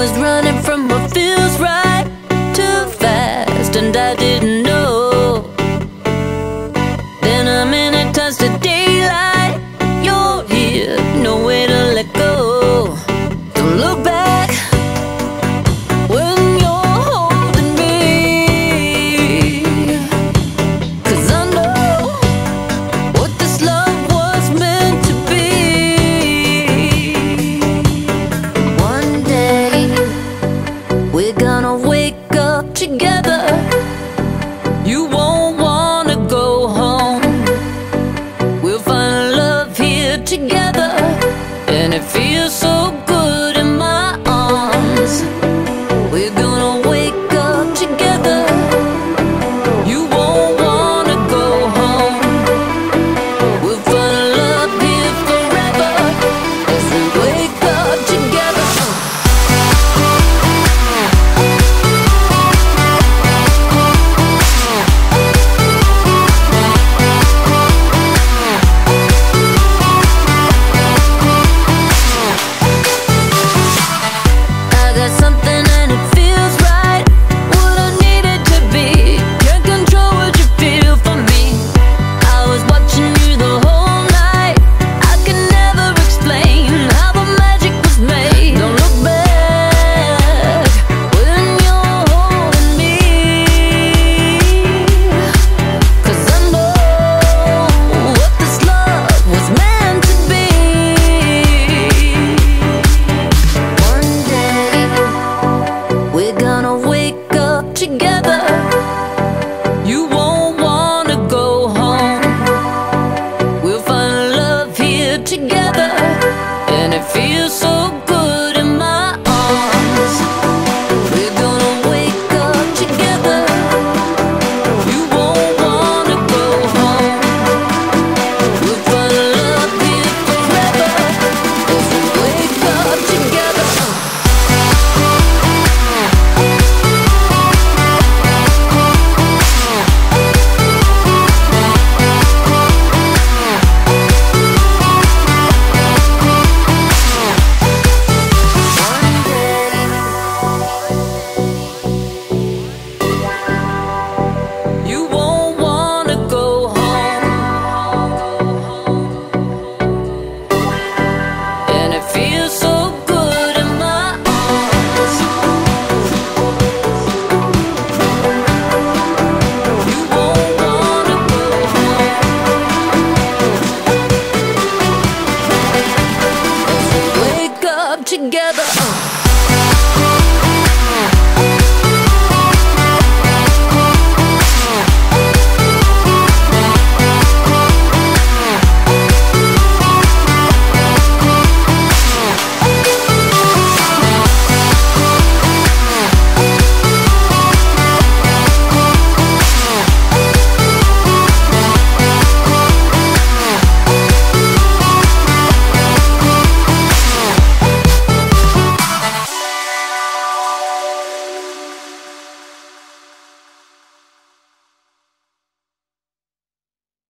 always running from what feels right together, you won't wanna go home. We'll find love here together. together. And it feels so together.